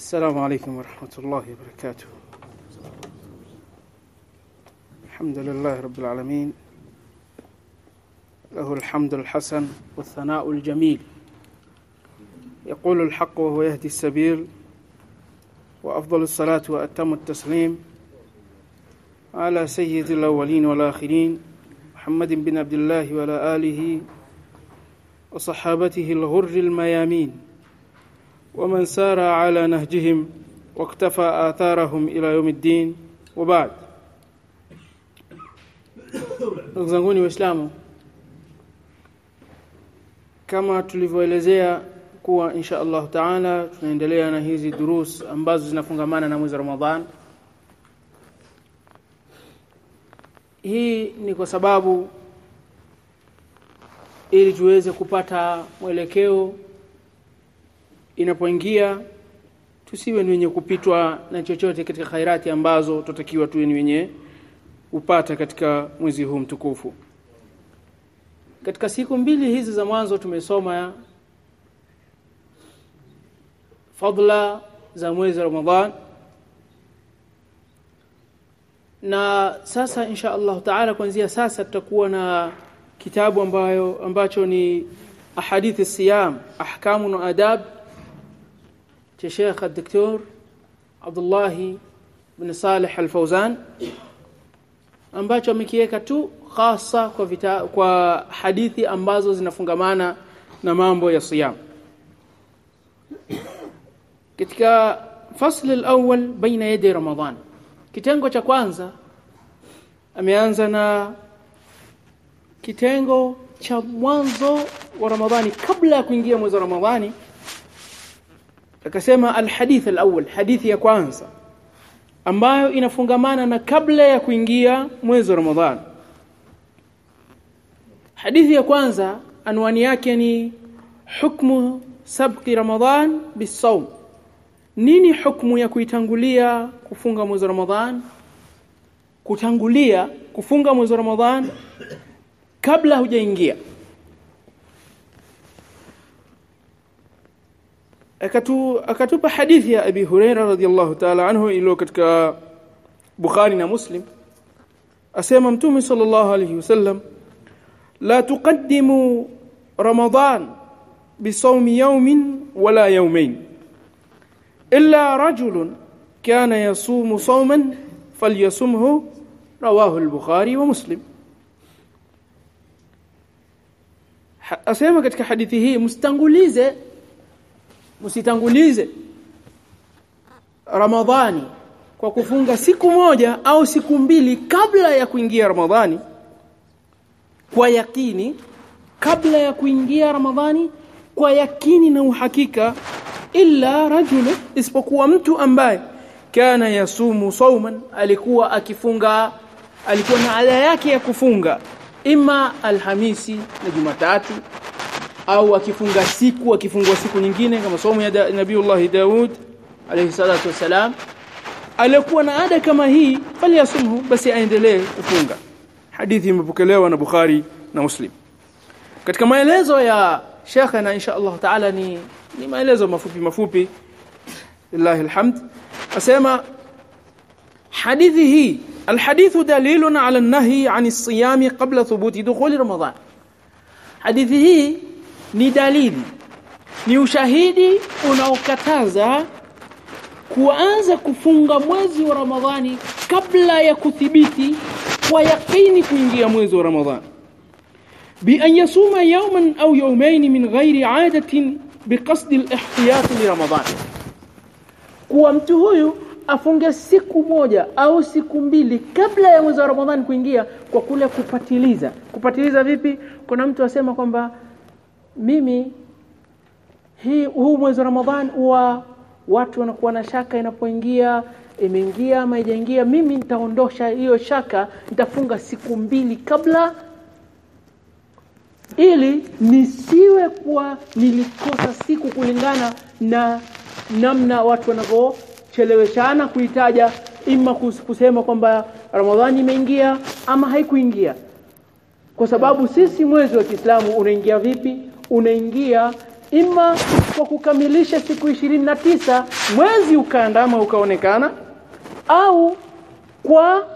السلام عليكم ورحمة الله وبركاته. الحمد لله رب العالمين. له الحمد الحسن والثناء الجميل. يقول الحق وهو يهدي السبيل وأفضل الصلاة وأتم التسليم على سيد الأولين والآخرين محمد بن عبد الله وعلى آله وصحابته الغر الميامين. ومن سار على نهجهم واقتفى آثارهم إلى يوم الدين وبعد ndugu zanguni waislamu kama tulivyoelezea kuwa insha Allah taala tunaendelea na hizi durus ambazo zinafungamana na mwezi Ramadhan hii ni kwa sababu ili tuweze kupata mwelekeo inapoingia tusiwe ni wenye kupitwa na chochote katika khairati ambazo tutakiwa tuwe ni wenye upata katika mwezi huu mtukufu. Katika siku mbili hizi za mwanzo tumesoma fadla za mwezi wa Ramadhan. Na sasa insha Allah taala kuanzia sasa tutakuwa na kitabu ambayo ambacho ni ahadithi siyam ahkamu na adab cha Sheikh Dr. Abdullah bin Salih Al-Fauzan ambacho amekiweka tu hasa kwa vita, kwa hadithi ambazo zinafungamana na mambo ya siyam katika fasli al-awwal baina yadi Ramadhan kitengo cha kwanza ameanza na kitengo cha mwanzo wa Ramadhani kabla ya kuingia mwezi wa Ramadhani akasema alhadith alawwal hadithi ya kwanza ambayo inafungamana na kabla ya kuingia mwezi wa Ramadhani hadithi ya kwanza anwani yake ni hukmu sabqi Ramadhan bisawm nini hukmu ya kuitangulia kufunga mwezi wa Ramadhan? Kutangulia kufunga mwezi wa Ramadhan kabla hujaingia akatu akatupa hadithi ya Abi Huraira radhiyallahu ta'ala anhu iliyo katika Bukhari na Muslim asema Mtume sallallahu alayhi wasallam la tuqaddimu Ramadan bisawmi yawmin wala yawmayn illa rajulun kana yasumu sawman falyasumhu rawahu al-Bukhari wa Muslim asema katika hadithi hii mstangulize msitangulize Ramadhani kwa kufunga siku moja au siku mbili kabla ya kuingia Ramadhani. Kwa yakini kabla ya kuingia Ramadhani kwa yakini na uhakika illa rajul isipokuwa mtu ambaye kana yasumu sauman alikuwa akifunga alikuwa na ada yake ya kufunga ima alhamisi na jumatatu au akifunga siku akifungua siku nyingine kama somo ya da, Nabiiullah Daud alayhi salatu wasalam alikuwa na ada kama hii bali yasumhu basi aendelee kufunga hadithi imepokelewa na Bukhari na Muslim katika maelezo ya Sheikh na insha Allah taala ni ni maelezo mafupi mafupi lillahi alhamd asema hadithi hii الحديث دليل على النهي عن الصيام قبل ثبوت دخول رمضان hadithi hii ni dalili ni ushahidi unaokataza kuanza kufunga mwezi wa Ramadhani kabla ya kuthibiti kwa yakini kuingia mwezi wa Ramadhani. Bi an yasuma yawman au yawmayn min ghairi adatin biqasd al-ihtiyat li Ramadhan kuwa mtu huyu afunge siku moja au siku mbili kabla ya mwezi wa Ramadhani kuingia kwa kule kupatiliza. Kupatiliza vipi? Kuna mtu asema kwamba mimi hii huu mwezi wa Ramadhan huwa watu wanakuwa na shaka inapoingia imeingia ama haijaingia. Mimi nitaondosha hiyo shaka nitafunga siku mbili kabla ili nisiwe kuwa nilikosa siku kulingana na namna watu wanavyocheleweshana kuitaja ima kusema kwamba Ramadhani imeingia ama haikuingia. Kwa sababu sisi mwezi wa Kiislamu unaingia vipi unaingia ima kwa kukamilisha siku ishirini na tisa mwezi ukaandama ukaonekana au kwa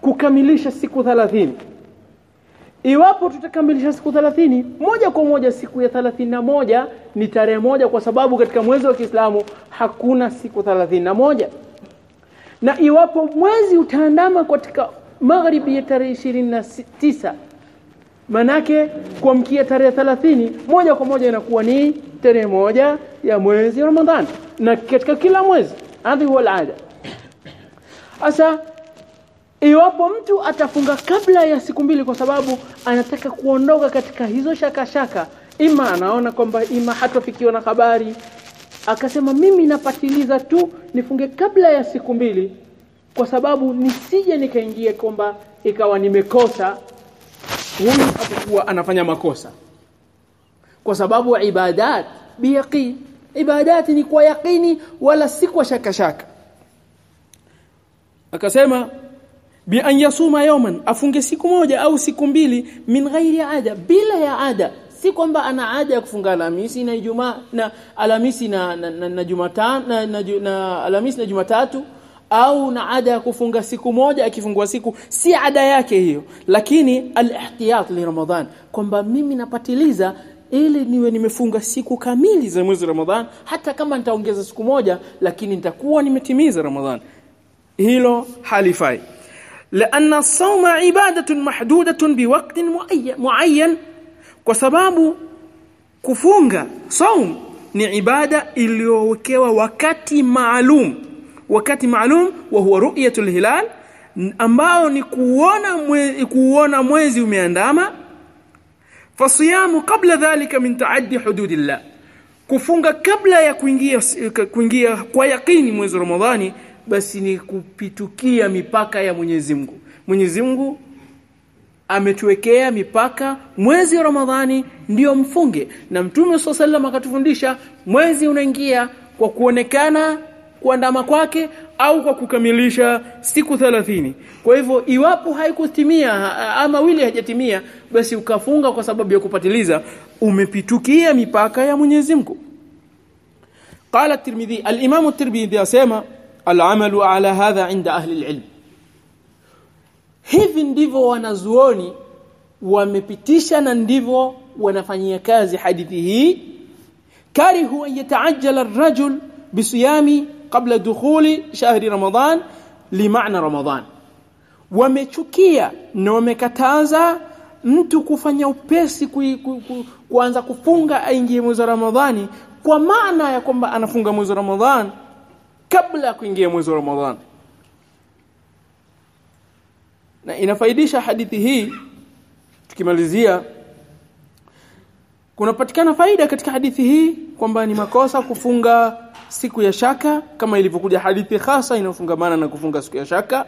kukamilisha siku thalathini. Iwapo tutakamilisha siku thalathini moja kwa moja siku ya thalathini na moja ni tarehe moja kwa sababu katika mwezi wa Kiislamu hakuna siku thalathini na moja. Na iwapo mwezi utaandama katika magharibi ya tarehe ishirini na tisa manake kuamkia tarehe thalathini moja kwa moja inakuwa ni tarehe moja ya mwezi Ramadhani na katika kila mwezi hadhi huwa alada. Asa iwapo mtu atafunga kabla ya siku mbili kwa sababu anataka kuondoka katika hizo shaka shaka ima anaona kwamba ima hatofikiwa na habari akasema mimi napatiliza tu nifunge kabla ya siku mbili kwa sababu nisije nikaingia kwamba ikawa nimekosa huyu atakuwa anafanya makosa. Kwa sababu ibadat biyaqin. Ibadati ni kwa yaqini wala si kwa shaka shaka. Akasema bi an yasuma yawman afunge siku moja au siku mbili min ghairi ada bila ya ada. Si kwamba ana ada ya kufunga Alhamisi na Ijumaa na Alhamisi na na, na, na Jumatano na, na, na Alhamisi na Jumatatu au na ada ya kufunga siku moja akifungua siku si ada yake hiyo lakini al-ihtiyat li Ramadhan kwamba mimi napatiliza ili niwe nimefunga siku kamili za mwezi Ramadhan hata kama nitaongeza siku moja lakini nitakuwa nimetimiza Ramadhan hilo halifai لأن الصوم عبادة محدودة بوقت معين kwa sababu kufunga saum ni ibada iliyowekewa wakati maalum wakati maalum wa huwa ru'yatul hilal ambao ni kuona mwezi, kuona mwezi umeandama. Fasiyamu kabla dhalika min taaddi hududillah kufunga kabla ya kuingia kuingia kwa yakini mwezi Ramadhani basi ni kupitukia mipaka ya Mwenyezi Mungu. Mwenyezi Mungu ametuwekea mipaka mwezi wa Ramadhani ndiyo mfunge. Na Mtume SAW akatufundisha mwezi unaingia kwa kuonekana kuandama kwake au kwa kukamilisha siku 30 kwa hivyo iwapo haikutimia ama wili hajatimia basi ukafunga kwa sababu ya kupatiliza umepitukia mipaka ya Mwenyezi Mungu قال الترمذي الامام الترمذي asema العمل على هذا عند اهل العلم hivi ndivyo wanazuoni wamepitisha na ndivyo wanafanyia kazi hadithi hii karihu an yataajjala ar-rajul bisiyami qabla dukhuli shahri ramadan limaana ramadan. Wamechukia na wamekataza mtu kufanya upesi ku, ku, ku, kuanza kufunga aingie mwezi wa ramadhani kwa maana ya kwamba anafunga mwezi wa ramadhan kabla ya kuingia mwezi wa ramadhan. Na inafaidisha hadithi hii tukimalizia kunapatikana faida katika hadithi hii kwamba ni makosa kufunga siku ya shaka kama ilivyokuja hadithi hasa inayofungamana na kufunga siku ya shaka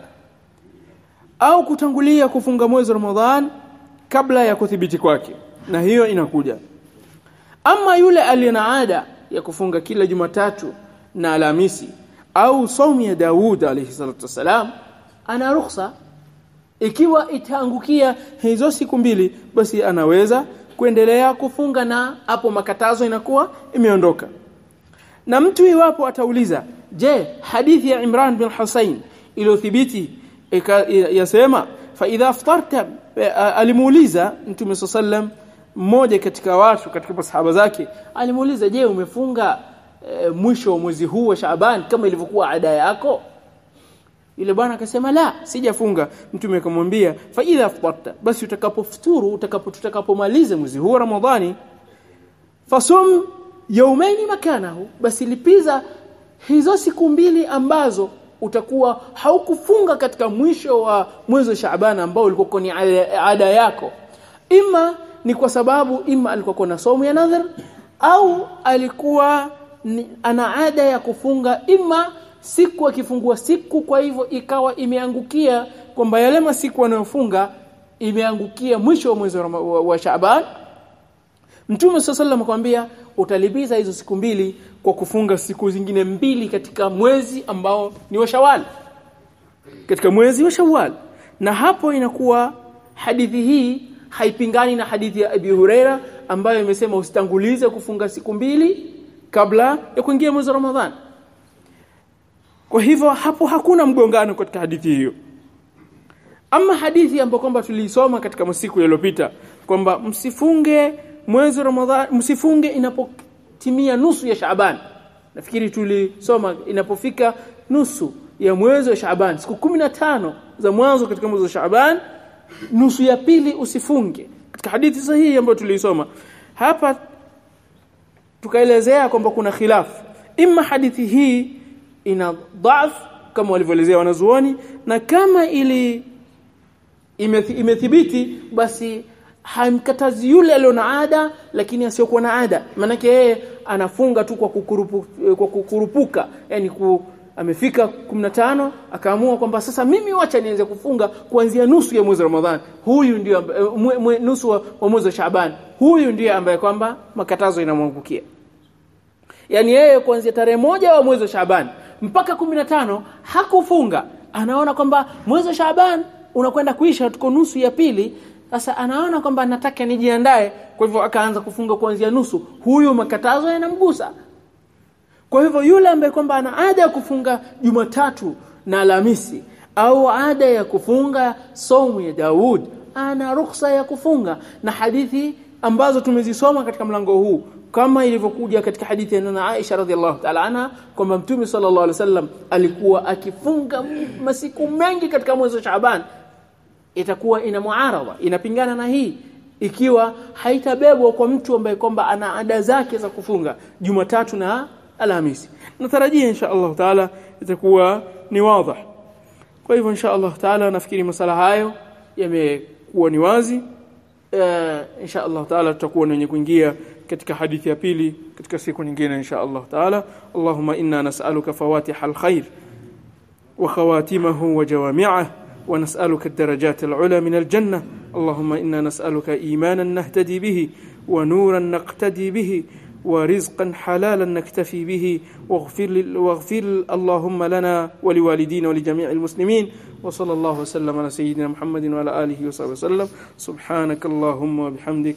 au kutangulia kufunga mwezi Ramadhan kabla ya kuthibiti kwake. Na hiyo inakuja. Ama yule aliye na ada ya kufunga kila Jumatatu na Alhamisi au saumu ya Daud alayhi salatu wasalam ana ruhusa ikiwa itaangukia hizo siku mbili basi anaweza kuendelea kufunga na hapo makatazo inakuwa imeondoka. Na mtu iwapo atauliza je hadithi ya Imran bin Hussein iliyothibiti yasema fa idha aftarta alimuuliza mtume sallam mmoja katika watu katika masahaba zake alimuuliza je umefunga e, mwisho wa mwezi huu wa Shaaban kama ilivyokuwa ada yako yule bwana akasema la sijafunga. Mtume akamwambia fa idha aftarta. Basi utakapofuturu utakapo tutakapomaliza mwezi huu ramadhani fasum yaumaini makanahu. Basi lipiza hizo siku mbili ambazo utakuwa haukufunga katika mwisho wa mwezi wa Shaaban ambao ulikuwa ni ada yako. Ima ni kwa sababu ima alikuwa na somo ya nadhar au alikuwa ni, ana ada ya kufunga ima siku akifungua siku kwa hivyo ikawa imeangukia kwamba yale masiku anayofunga imeangukia mwisho wa mwezi wa, wa, Shaaban. Mtume sallallahu akwambia utalipiza hizo siku mbili kwa kufunga siku zingine mbili katika mwezi ambao ni wa Shawwal. Katika mwezi wa Shawwal. Na hapo inakuwa hadithi hii haipingani na hadithi ya Abi Huraira ambayo imesema usitangulize kufunga siku mbili kabla ya kuingia mwezi wa Ramadhani kwa hivyo hapo hakuna mgongano katika hadithi hiyo. Ama hadithi ambayo kwamba tuliisoma katika masiku yaliyopita kwamba msifunge mwezi Ramadhani msifunge inapotimia nusu ya Shaaban. Nafikiri tulisoma inapofika nusu ya mwezi wa Shaaban siku 15 za mwanzo katika mwezi wa Shaaban nusu ya pili usifunge. Katika hadithi sahihi ambayo tuliisoma hapa tukaelezea kwamba kuna khilafu. Imma hadithi hii ina dhaaf kama walivyoelezea wanazuoni na kama ili imethibiti basi hamkatazi yule aliyo na ada lakini asiyokuwa na ada. Maanake yeye anafunga tu kwa kukurupu, kwa kukurupuka. Yani ku, amefika 15 akaamua kwamba sasa mimi wacha nianze kufunga kuanzia nusu ya mwezi wa Ramadhani huyu ndio mwe, nusu wa, wa mwezi wa Shaaban. Huyu ndiye ambaye kwamba makatazo inamwangukia. Yani yeye kuanzia tarehe moja wa mwezi wa Shaaban mpaka 15 hakufunga. Anaona kwamba mwezi wa Shaaban unakwenda kuisha tuko nusu ya pili. Sasa anaona kwamba nataka nijiandae. Kwa hivyo akaanza kufunga kuanzia nusu. Huyu makatazo yanamgusa kwa hivyo yule ambaye kwamba ana ada ya kufunga Jumatatu na Alhamisi au ada ya kufunga somu ya Daud ana ruksa ya kufunga. Na hadithi ambazo tumezisoma katika mlango huu kama ilivyokuja katika hadithi ya Nana Aisha radhiallahu ta'ala anha kwamba Mtume sallallahu alaihi wasallam alikuwa akifunga masiku mengi katika mwezi wa Shaaban. Itakuwa ina muarada inapingana na hii. Ikiwa haitabebwa kwa mtu ambaye kwamba ana ada zake za kufunga Jumatatu na Alhamisi. Natarajia insha Allah taala itakuwa ni wazi kwa hivyo insha Allah taala nafikiri masala hayo yamekuwa ni wazi. Uh, insha Allah taala tutakuwa na wenye kuingia katika hadithi ya pili katika siku nyingine insha Allah taala. Allahumma inna nas'aluka fawatiha alkhair wa khawatimahu wa jawami'ah ونسألك الدرجات العلى من الجنة اللهم إنا نسألك إيمانا نهتدي به ونورا نقتدي به ورزقا حلالا نكتفي به واغفر, واغفر اللهم لنا ولوالدينا ولجميع المسلمين وصلى الله وسلم على سيدنا محمد وعلى آله وصحبه وسلم سبحانك اللهم وبحمدك